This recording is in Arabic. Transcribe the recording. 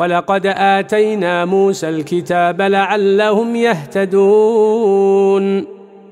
ولقد آتينا موسى الكتاب لعلهم يهتدون.